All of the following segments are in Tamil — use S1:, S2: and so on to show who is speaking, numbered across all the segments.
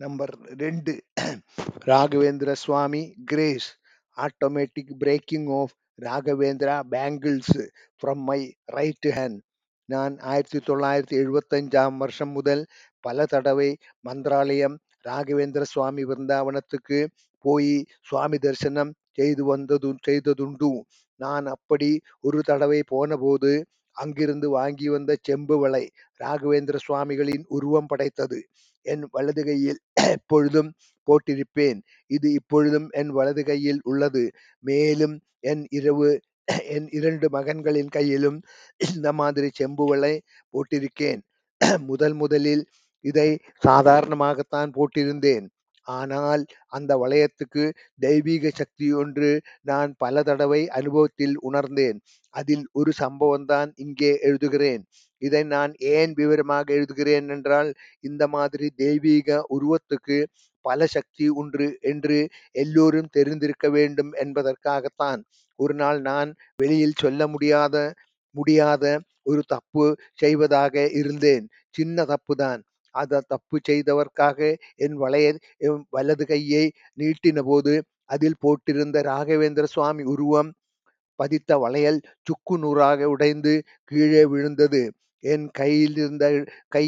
S1: Number 2 Raghavendra Swami grace automatic breaking of Raghavendra bangles from my right hand நான் ஆயிரத்தி தொள்ளாயிரத்தி எழுபத்தஞ்சாம் வருஷம் முதல் பல தடவை மந்திராலயம் ராகவேந்திர சுவாமி விருந்தாவனத்துக்கு போய் சுவாமி தரிசனம் செய்து வந்தது செய்ததுண்டு. நான் அப்படி ஒரு தடவை போனபோது அங்கிருந்து வாங்கி வந்த செம்பு வளை ராகவேந்திர சுவாமிகளின் உருவம் படைத்தது. என் வலது கையில் எப்பொழுதும் போட்டிருப்பேன். இது இப்பொழுதும் என் வலது கையில் உள்ளது. மேலும் என் இரவு என் இரண்டு மகன்களின் கையிலும் இந்த மாதிரி செம்பு வளை போட்டிருக்கேன். முதல் முதலில் இதை சாதாரணமாகத்தான் போட்டிருந்தேன். ஆனால் அந்த வளையத்துக்கு தெய்வீக சக்தி ஒன்று நான் பல தடவை அனுபவத்தில் உணர்ந்தேன். அதில் ஒரு சம்பவம் தான் இங்கே எழுதுகிறேன். இதை நான் ஏன் விவரமாக எழுதுகிறேன் என்றால் இந்த மாதிரி தெய்வீக உருவத்துக்கு பல சக்தி உண்டு என்று எல்லோரும் தெரிந்திருக்க வேண்டும் என்பதற்காகத்தான். ஒரு நாள் நான் வெளியில் சொல்ல முடியாத முடியாத ஒரு தப்பு செய்வதாக இருந்தேன். சின்ன தப்பு தான் அந்த தப்பு செய்தவர்க்காக என் வளைய என் வலது கையை நீட்டின போது அதில் போட்டிருந்த ராகவேந்திர சுவாமி உருவம் பதித்த வளையல் சுக்கு நூறாக உடைந்து கீழே விழுந்தது. என் கையில் இருந்த கை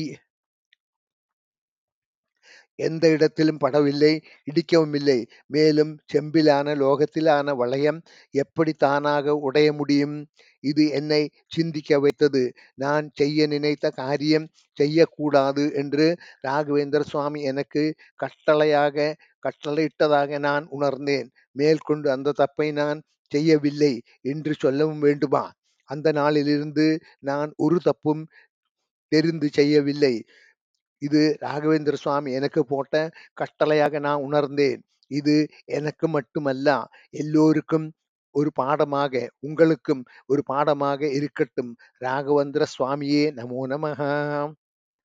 S1: எந்த இடத்திலும் படவில்லை இடிக்கவும் இல்லை மேலும் செம்பிலான லோகத்திலான வளையம் எப்படி தானாக உடைய முடியும்? இது என்னை சிந்திக்க வைத்தது. நான் செய்ய நினைத்த காரியம் செய்யக்கூடாது என்று ராகவேந்திர சுவாமி எனக்கு கட்டளையாக கட்டளையிட்டதாக நான் உணர்ந்தேன். மேற்கொண்டு அந்த தப்பை நான் செய்யவில்லை என்று சொல்லவும் வேண்டுமா? அந்த நாளிலிருந்து நான் ஒரு தப்பும் தெரிந்து செய்யவில்லை. இது ராகவேந்திர சுவாமி எனக்கு போட்ட கட்டளையாக நான் உணர்ந்தேன். இது எனக்கு மட்டுமல்ல எல்லோருக்கும் ஒரு பாடமாக உங்களுக்கும் ஒரு பாடமாக இருக்கட்டும். ராகவேந்திர சுவாமியே நமோ நமகா